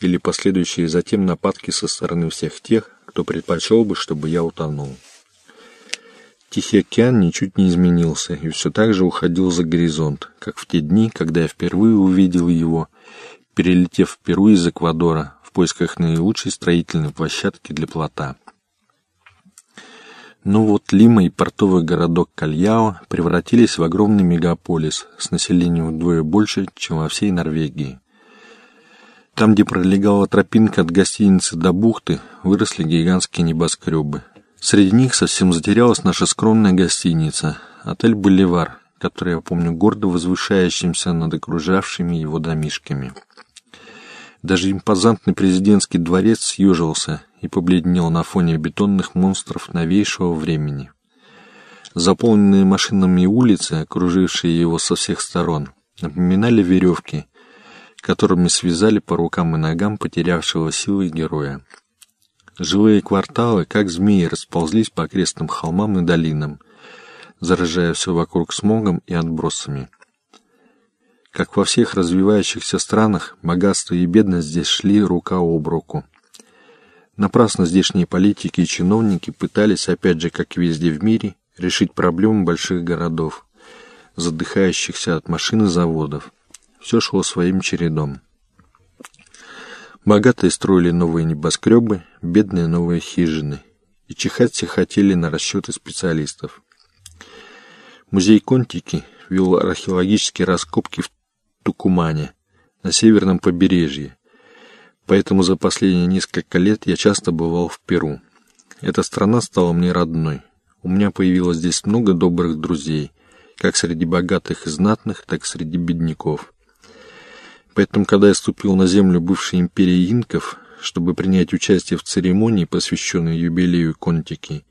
или последующие затем нападки со стороны всех тех, кто предпочел бы, чтобы я утонул. Тихий океан ничуть не изменился и все так же уходил за горизонт, как в те дни, когда я впервые увидел его, перелетев в Перу из Эквадора в поисках наилучшей строительной площадки для плота. Но ну вот Лима и портовый городок Кальяо превратились в огромный мегаполис с населением вдвое больше, чем во всей Норвегии. Там, где пролегала тропинка от гостиницы до бухты, выросли гигантские небоскребы. Среди них совсем затерялась наша скромная гостиница, отель «Боливар», который я помню гордо возвышающимся над окружавшими его домишками. Даже импозантный президентский дворец съежился и побледнел на фоне бетонных монстров новейшего времени. Заполненные машинами улицы, окружившие его со всех сторон, напоминали веревки, которыми связали по рукам и ногам потерявшего силы героя. Жилые кварталы, как змеи, расползлись по окрестным холмам и долинам, заражая все вокруг смогом и отбросами. Как во всех развивающихся странах, богатство и бедность здесь шли рука об руку. Напрасно здешние политики и чиновники пытались, опять же, как и везде в мире, решить проблемы больших городов, задыхающихся от машин и заводов. Все шло своим чередом. Богатые строили новые небоскребы, бедные новые хижины. И чихать все хотели на расчеты специалистов. Музей Контики вел археологические раскопки в Тукумане, на северном побережье. Поэтому за последние несколько лет я часто бывал в Перу. Эта страна стала мне родной. У меня появилось здесь много добрых друзей, как среди богатых и знатных, так и среди бедняков. Поэтому, когда я ступил на землю бывшей империи инков, чтобы принять участие в церемонии, посвященной юбилею Контики,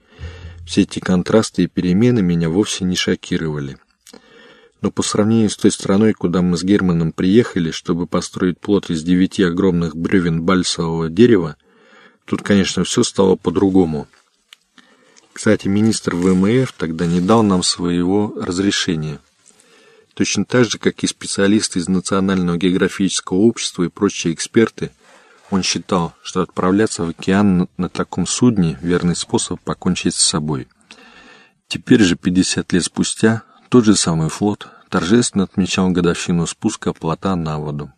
все эти контрасты и перемены меня вовсе не шокировали. Но по сравнению с той страной, куда мы с Германом приехали, чтобы построить плот из девяти огромных бревен бальсового дерева, тут, конечно, все стало по-другому. Кстати, министр ВМФ тогда не дал нам своего разрешения – Точно так же, как и специалисты из Национального географического общества и прочие эксперты, он считал, что отправляться в океан на таком судне – верный способ покончить с собой. Теперь же, 50 лет спустя, тот же самый флот торжественно отмечал годовщину спуска плота на воду.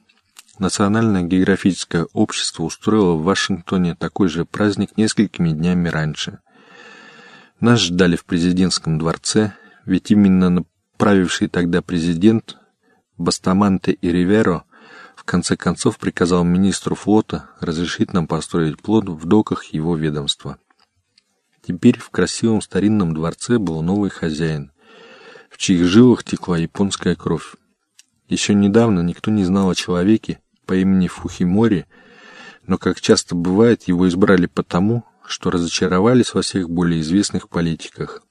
Национальное географическое общество устроило в Вашингтоне такой же праздник несколькими днями раньше. Нас ждали в президентском дворце, ведь именно на правивший тогда президент Бастаманте и Риверо в конце концов приказал министру флота разрешить нам построить плод в доках его ведомства. Теперь в красивом старинном дворце был новый хозяин, в чьих жилах текла японская кровь. Еще недавно никто не знал о человеке по имени Фухимори, но, как часто бывает, его избрали потому, что разочаровались во всех более известных политиках.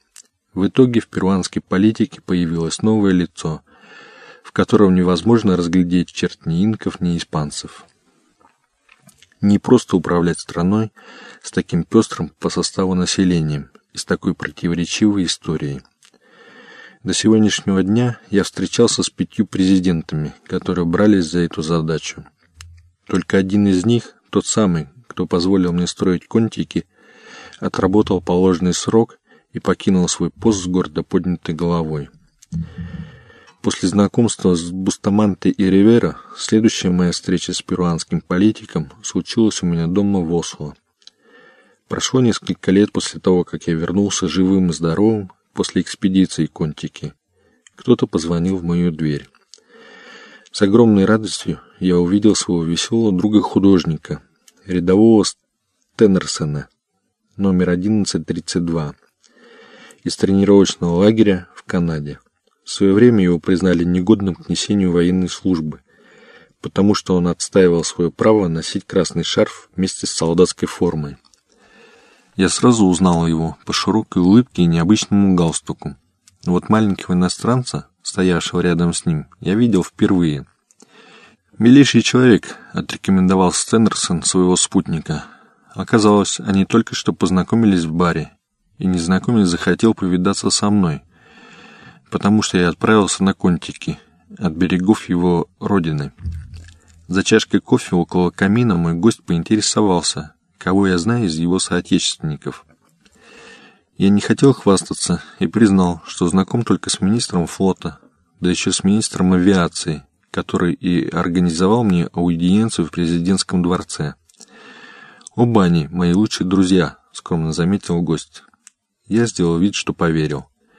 В итоге в перуанской политике появилось новое лицо, в котором невозможно разглядеть черт ни инков, ни испанцев. Не просто управлять страной с таким пестрым по составу населением и с такой противоречивой историей. До сегодняшнего дня я встречался с пятью президентами, которые брались за эту задачу. Только один из них, тот самый, кто позволил мне строить контики, отработал положенный срок и покинул свой пост с гордо поднятой головой. После знакомства с Бустаманте и Ривера, следующая моя встреча с перуанским политиком случилась у меня дома в Осло. Прошло несколько лет после того, как я вернулся живым и здоровым после экспедиции Контики. Кто-то позвонил в мою дверь. С огромной радостью я увидел своего веселого друга-художника, рядового Стеннерсона, номер 1132 из тренировочного лагеря в Канаде. В свое время его признали негодным к несению военной службы, потому что он отстаивал свое право носить красный шарф вместе с солдатской формой. Я сразу узнал его по широкой улыбке и необычному галстуку. Вот маленького иностранца, стоявшего рядом с ним, я видел впервые. «Милейший человек», — отрекомендовал Стендерсон своего спутника. Оказалось, они только что познакомились в баре, и незнакомец захотел повидаться со мной, потому что я отправился на контики от берегов его родины. За чашкой кофе около камина мой гость поинтересовался, кого я знаю из его соотечественников. Я не хотел хвастаться и признал, что знаком только с министром флота, да еще с министром авиации, который и организовал мне аудиенцию в президентском дворце. «Оба они мои лучшие друзья», — скромно заметил гость. Я сделал вид, что поверил.